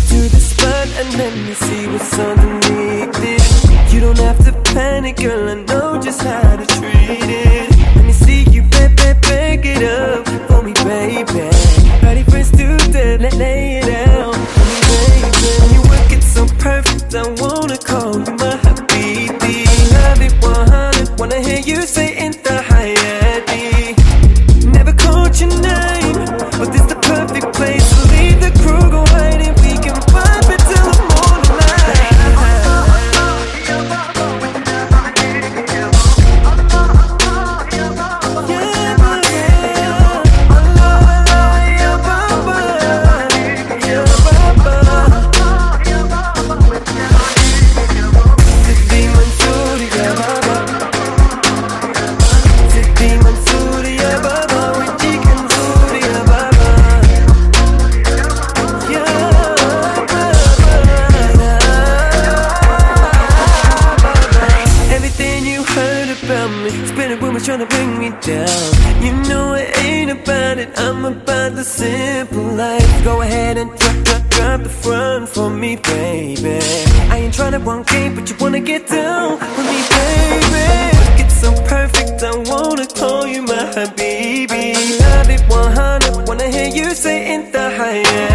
the spot and let me see what's underneath it. You don't have to panic, girl. I know just how to treat it. Let me see you, baby, back back it up for me, baby. For us to do let lay it out for me, baby. You work it so perfect, I wanna call you my habibi. Love it 100, wanna hear you say trying to bring me down. You know it ain't about it, I'm about the simple life. Go ahead and drop, drop, drop the front for me, baby. I ain't trying to run game, but you wanna get down with me, baby. It's so perfect, I wanna call you my habibi. Love it 100, wanna hear you say in the Hayati. Never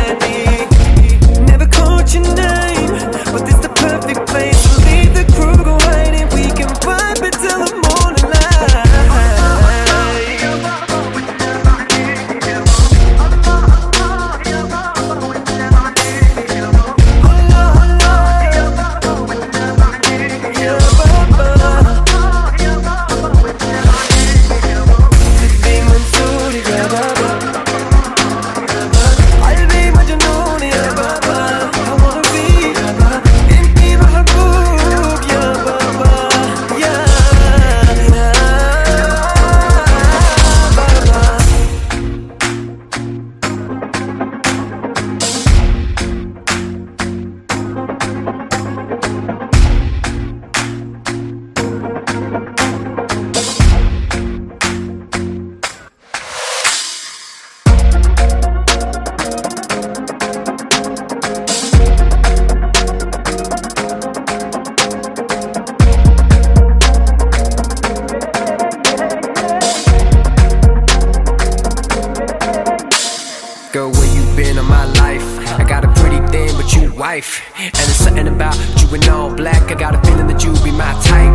my life? I got a pretty thing, but you wife. And it's something about you in all black. I got a feeling that you be my type.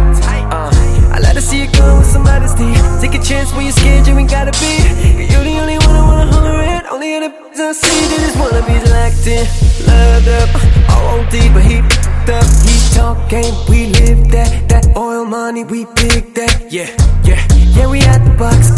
Uh, I let her see you go with some modesty. Take a chance when you're scared, you ain't gotta be. You're the only one I wanna holler at. Only other b- I see that just wanna be locked in, loved up. Deep, but he f***ed up. He talk game, we live that. That oil money, we big that. yeah, yeah. Yeah, we at the box.